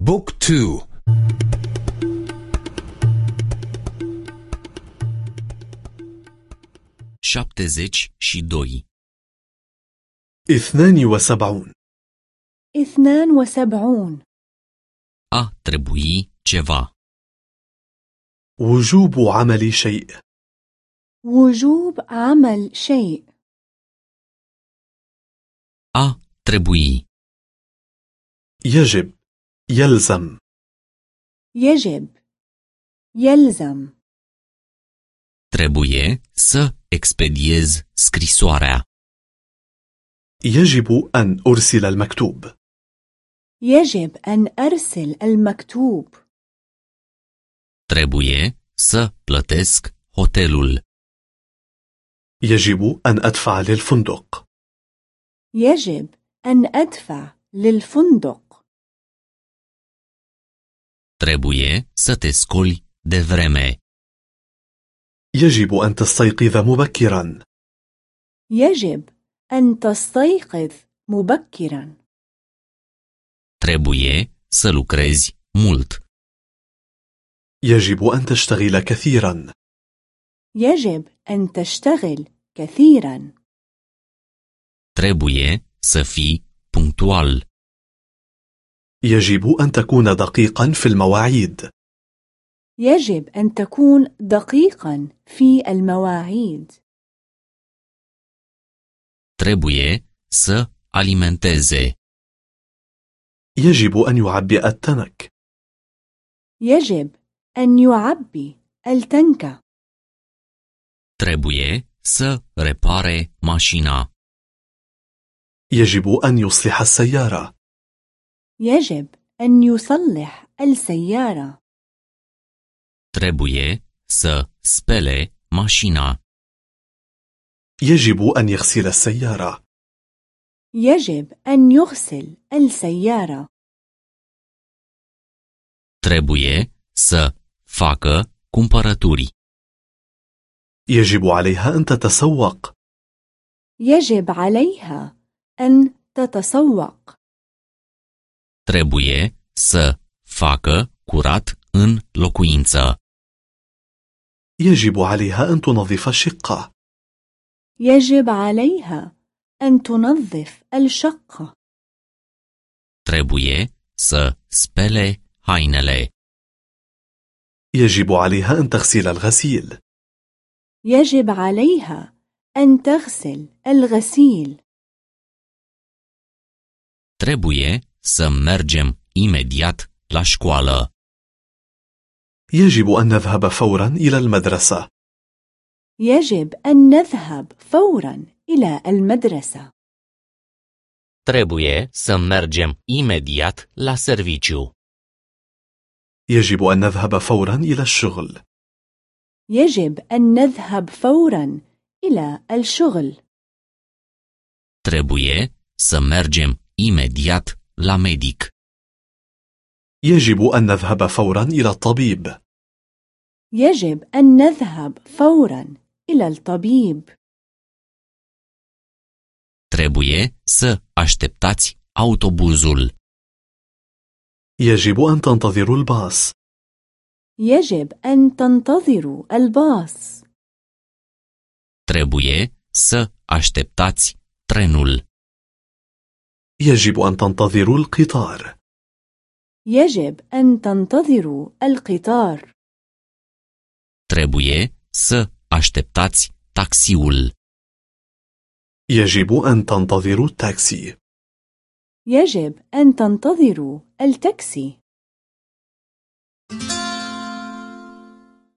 بوك تو. șaptezeci și doi اثنان وسبعون. اثنان وسبعون. A trebui ceva. وجوب عمل شيء. وجوب عمل شيء. A trebui. يجب. يلزم. يجب. يلزم. Trebuie să expediez scrisoarea. يجب أن أرسل المكتوب. يجب أن أرسل المكتوب. Trebuie să plătesc hotelul. يجب أن أدفع للفندق. يجب أن أدفع للفندق. Trebuie să te scoli de vreme. يجب أن تستيقظ مبكرا يجب أن تستيقظ مبكرا Trebuie să lucrezi mult. يجب أن تشتغل كثيرا يجب أن تشتغل كثيرا Trebuie să fii punctual. يجب أن تكون دقيقا في المواعيد. يجب أن تكون دقيقا في المواعيد. Trebuie să alimenteze. يجب أن يعبئ التنك. يجب أن يعبي التنك. Trebuie să repare mașina. يجب أن يصلح السيارة. يجب أن يصلح السيارة. Trebuie să spele mașina. يجب أن يغسل السيارة. يجب أن يغسل السيارة. Trebuie să facă cumpărături. يجب عليها أن تتسوق. يجب عليها أن تتسوق. Trebuie să facă curat în locuință. يجب عليها أن تنظف الشقة يجب عليها أن تنظف الشقة Trebuie să spele hainele. يجب عليها أن تغسل الغسيل يجب عليها أن تغسل الغسيل Trebuie să mergem imediat la școală. يجب أن نذهب فورا إلى المدرسة يجب أن نذهب فورا إلى المدرسة Trebuie să mergem imediat la serviciu. يجب أن نذهب فورا إلى الشغل يجب أن نذهب فورا إلى الشغل Trebuie să mergem imediat la medic. يجب أن نذهب فورا إلى الطبيب يجب أن نذهب فورا إلى الطبيب Trebuie să așteptați autobuzul. يجب أن تنتظروا الباص يجب أن تنتظروا الباص Trebuie să așteptați trenul. يجب أن تنتظروا القطار. يجب أن تنتظروا القطار. Trebuie să așteptați taxiul. يجب أن تنتظروا التاكسي. يجب أن تنتظروا التاكسي.